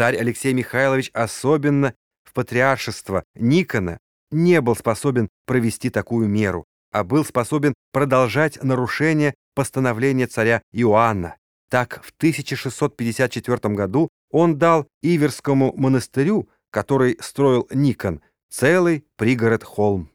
Царь Алексей Михайлович особенно в патриаршество Никона не был способен провести такую меру, а был способен продолжать нарушение постановления царя Иоанна. Так, в 1654 году он дал Иверскому монастырю, который строил Никон, целый пригород Холм.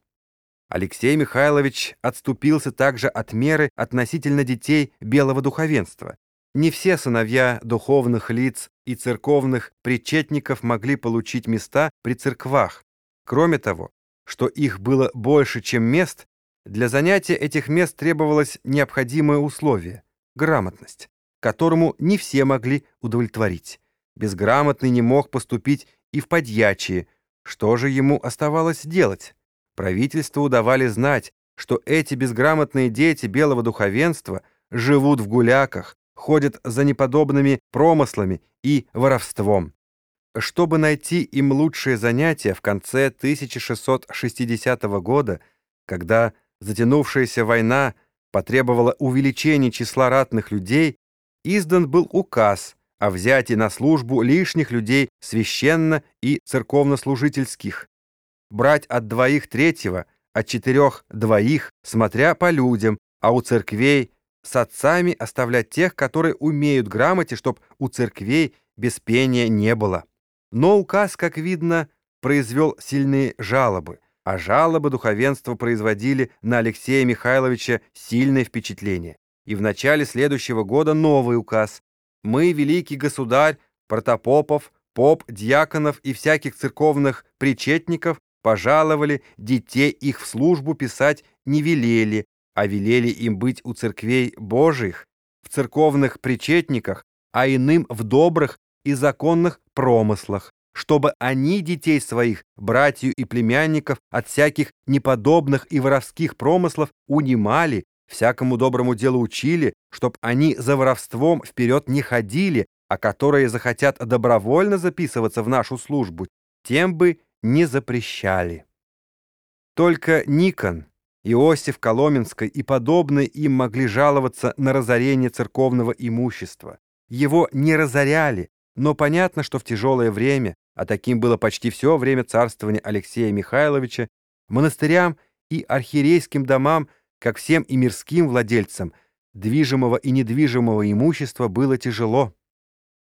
Алексей Михайлович отступился также от меры относительно детей белого духовенства. Не все сыновья духовных лиц и церковных причетников могли получить места при церквах. Кроме того, что их было больше, чем мест, для занятия этих мест требовалось необходимое условие — грамотность, которому не все могли удовлетворить. Безграмотный не мог поступить и в подьячие. Что же ему оставалось делать? Правительству давали знать, что эти безграмотные дети белого духовенства живут в гуляках, ходят за неподобными промыслами и воровством. Чтобы найти им лучшее занятие в конце 1660 года, когда затянувшаяся война потребовала увеличения числа ратных людей, издан был указ о взятии на службу лишних людей священно- и церковнослужительских, брать от двоих третьего, от четырех двоих, смотря по людям, а у церквей с отцами оставлять тех, которые умеют грамоте, чтоб у церквей без пения не было. Но указ, как видно, произвел сильные жалобы, а жалобы духовенства производили на Алексея Михайловича сильное впечатление. И в начале следующего года новый указ. «Мы, великий государь, протопопов, поп, дьяконов и всяких церковных причетников пожаловали, детей их в службу писать не велели, а велели им быть у церквей Божьих, в церковных причетниках, а иным в добрых и законных промыслах, чтобы они детей своих, братью и племянников от всяких неподобных и воровских промыслов унимали, всякому доброму делу учили, чтоб они за воровством вперед не ходили, а которые захотят добровольно записываться в нашу службу, тем бы не запрещали. Только Никон, Иосиф Коломенской и подобные им могли жаловаться на разорение церковного имущества. Его не разоряли, но понятно, что в тяжелое время, а таким было почти все время царствования Алексея Михайловича, монастырям и архиерейским домам, как всем и мирским владельцам, движимого и недвижимого имущества было тяжело.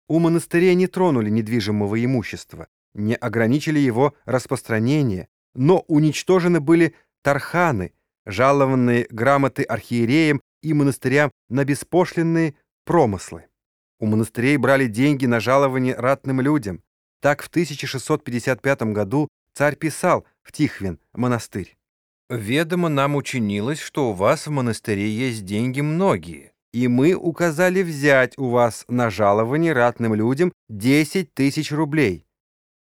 У монастырей не тронули недвижимого имущества, не ограничили его распространение, но уничтожены были тарханы, жалованные грамоты архиереям и монастырям на беспошлинные промыслы. У монастырей брали деньги на жалование ратным людям. Так в 1655 году царь писал в Тихвин монастырь. «Ведомо нам учинилось, что у вас в монастыре есть деньги многие, и мы указали взять у вас на жалование ратным людям 10 тысяч рублей.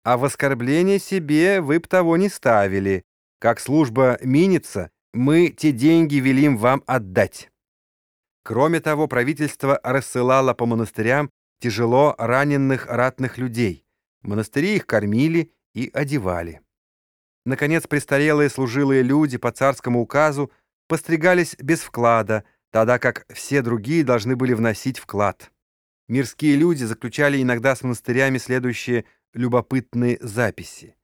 А в оскорбление себе вы б того не ставили. Как служба минится, мы те деньги велим вам отдать». Кроме того, правительство рассылало по монастырям тяжело раненых ратных людей. Монастыри их кормили и одевали. Наконец, престарелые служилые люди по царскому указу постригались без вклада, тогда как все другие должны были вносить вклад. Мирские люди заключали иногда с монастырями следующие любопытные записи.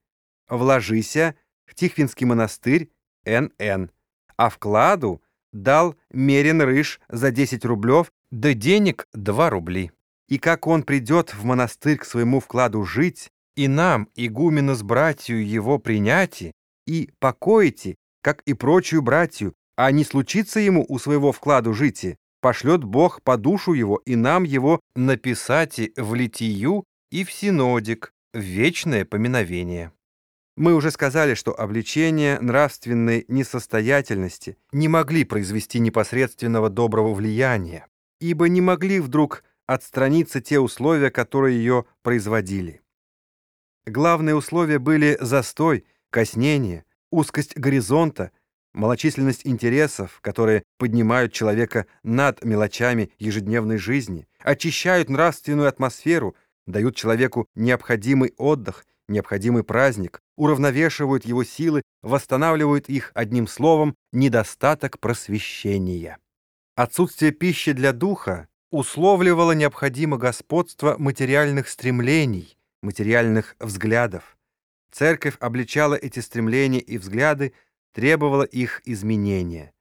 «Вложися в Тихвинский монастырь Н.Н., а вкладу дал Мерин Рыж за 10 рублев, да денег 2 рубли. И как он придет в монастырь к своему вкладу жить, и нам, игумену с братью его принятие, и покоите, как и прочую братью, а не случится ему у своего вкладу жить, пошлет Бог по душу его и нам его написать в литию и в синодик, в вечное поминовение. Мы уже сказали, что обличения нравственной несостоятельности не могли произвести непосредственного доброго влияния, ибо не могли вдруг отстраниться те условия, которые ее производили. Главные условия были застой, коснение, узкость горизонта, малочисленность интересов, которые поднимают человека над мелочами ежедневной жизни, очищают нравственную атмосферу, дают человеку необходимый отдых необходимый праздник, уравновешивают его силы, восстанавливают их, одним словом, недостаток просвещения. Отсутствие пищи для духа условливало необходимо господство материальных стремлений, материальных взглядов. Церковь обличала эти стремления и взгляды, требовала их изменения.